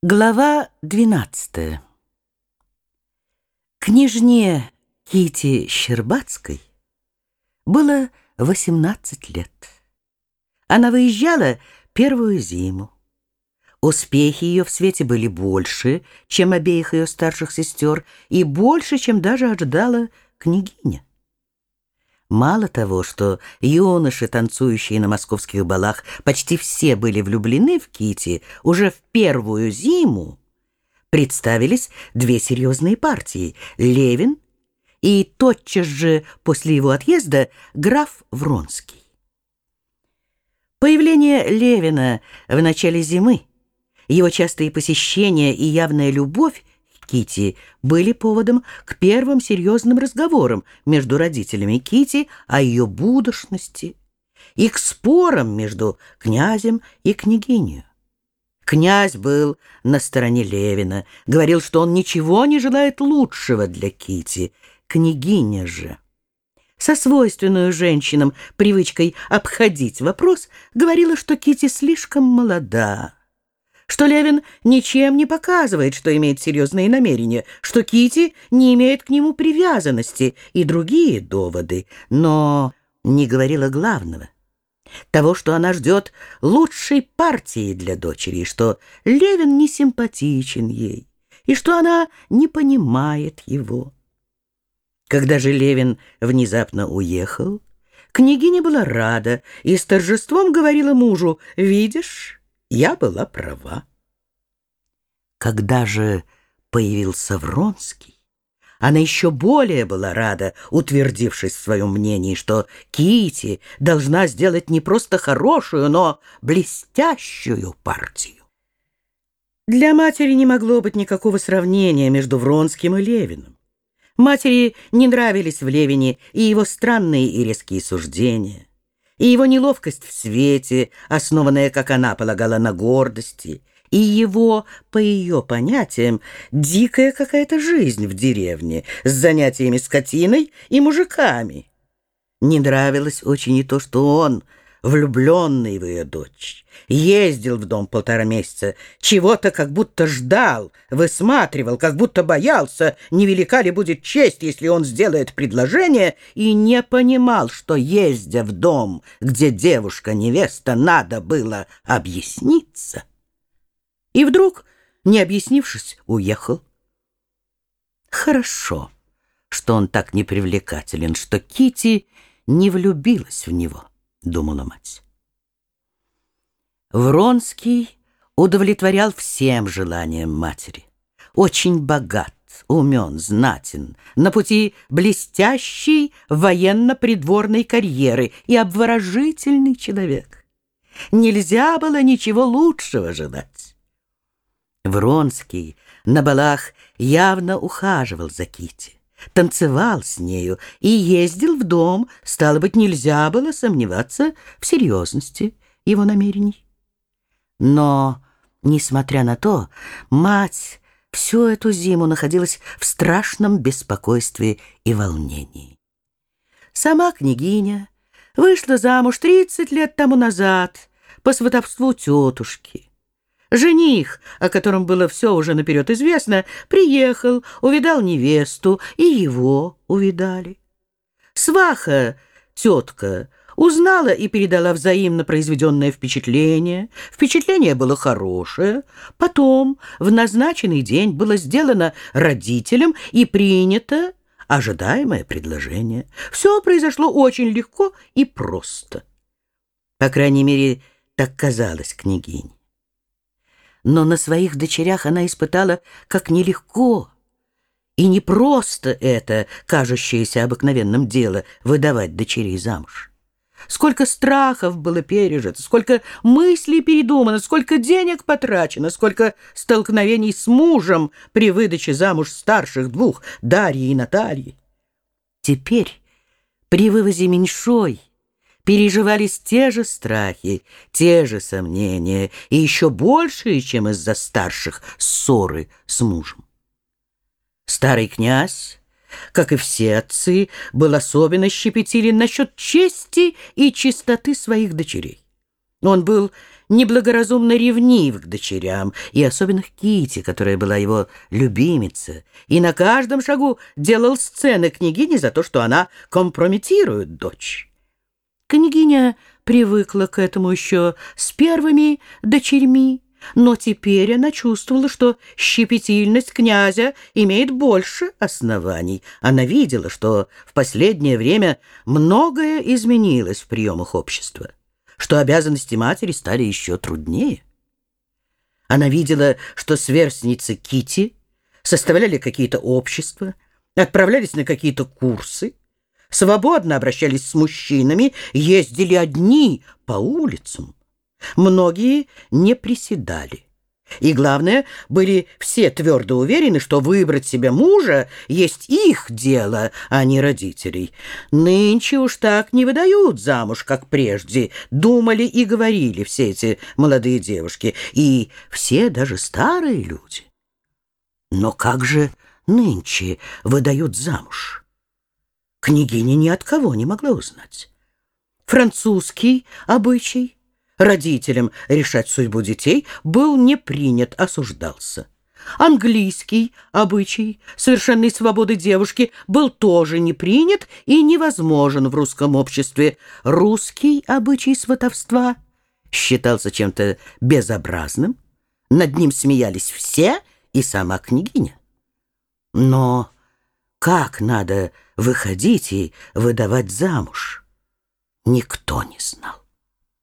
Глава 12 Княжне Кити Щербацкой было 18 лет. Она выезжала первую зиму. Успехи ее в свете были больше, чем обеих ее старших сестер, и больше, чем даже ожидала княгиня. Мало того, что юноши, танцующие на московских балах, почти все были влюблены в Кити, уже в первую зиму представились две серьезные партии — Левин и тотчас же после его отъезда граф Вронский. Появление Левина в начале зимы, его частые посещения и явная любовь Кити были поводом к первым серьезным разговорам между родителями Кити о ее будущности и к спорам между князем и княгиней. Князь был на стороне Левина, говорил, что он ничего не желает лучшего для Кити. Княгиня же, со свойственной женщинам привычкой обходить вопрос, говорила, что Кити слишком молода что Левин ничем не показывает, что имеет серьезные намерения, что Кити не имеет к нему привязанности и другие доводы, но не говорила главного. Того, что она ждет лучшей партии для дочери, что Левин не симпатичен ей, и что она не понимает его. Когда же Левин внезапно уехал, княгиня была рада и с торжеством говорила мужу, «Видишь, я была права. Когда же появился Вронский, она еще более была рада, утвердившись в своем мнении, что Кити должна сделать не просто хорошую, но блестящую партию. Для матери не могло быть никакого сравнения между Вронским и Левиным. Матери не нравились в Левине и его странные и резкие суждения и его неловкость в свете, основанная, как она полагала, на гордости, и его, по ее понятиям, дикая какая-то жизнь в деревне с занятиями скотиной и мужиками. Не нравилось очень и то, что он — влюбленный в ее дочь. Ездил в дом полтора месяца, чего-то как будто ждал, высматривал, как будто боялся, невелика ли будет честь, если он сделает предложение, и не понимал, что, ездя в дом, где девушка-невеста, надо было объясниться. И вдруг, не объяснившись, уехал. Хорошо, что он так непривлекателен, что Кити не влюбилась в него. — думала мать. Вронский удовлетворял всем желаниям матери. Очень богат, умен, знатен, на пути блестящей военно-придворной карьеры и обворожительный человек. Нельзя было ничего лучшего желать. Вронский на балах явно ухаживал за Кити танцевал с нею и ездил в дом, стало быть, нельзя было сомневаться в серьезности его намерений. Но, несмотря на то, мать всю эту зиму находилась в страшном беспокойстве и волнении. Сама княгиня вышла замуж тридцать лет тому назад по сватовству тетушки. Жених, о котором было все уже наперед известно, приехал, увидал невесту, и его увидали. Сваха, тетка, узнала и передала взаимно произведенное впечатление. Впечатление было хорошее. Потом, в назначенный день, было сделано родителям и принято ожидаемое предложение. Все произошло очень легко и просто. По крайней мере, так казалось княгине но на своих дочерях она испытала, как нелегко и непросто это, кажущееся обыкновенным дело, выдавать дочерей замуж. Сколько страхов было пережито, сколько мыслей передумано, сколько денег потрачено, сколько столкновений с мужем при выдаче замуж старших двух, Дарьи и Натальи. Теперь при вывозе меньшой переживались те же страхи, те же сомнения, и еще большие, чем из-за старших, ссоры с мужем. Старый князь, как и все отцы, был особенно щепетилен насчет чести и чистоты своих дочерей. Он был неблагоразумно ревнив к дочерям, и особенно к Кити, которая была его любимица, и на каждом шагу делал сцены княгини за то, что она компрометирует дочь. Княгиня привыкла к этому еще с первыми дочерьми, но теперь она чувствовала, что щепетильность князя имеет больше оснований. Она видела, что в последнее время многое изменилось в приемах общества, что обязанности матери стали еще труднее. Она видела, что сверстницы Кити составляли какие-то общества, отправлялись на какие-то курсы, свободно обращались с мужчинами, ездили одни по улицам. Многие не приседали. И главное, были все твердо уверены, что выбрать себе мужа есть их дело, а не родителей. Нынче уж так не выдают замуж, как прежде, думали и говорили все эти молодые девушки, и все даже старые люди. Но как же нынче выдают замуж? Княгиня ни от кого не могла узнать. Французский обычай родителям решать судьбу детей был не принят, осуждался. Английский обычай совершенной свободы девушки был тоже не принят и невозможен в русском обществе. Русский обычай сватовства считался чем-то безобразным. Над ним смеялись все и сама княгиня. Но как надо выходить и выдавать замуж, никто не знал.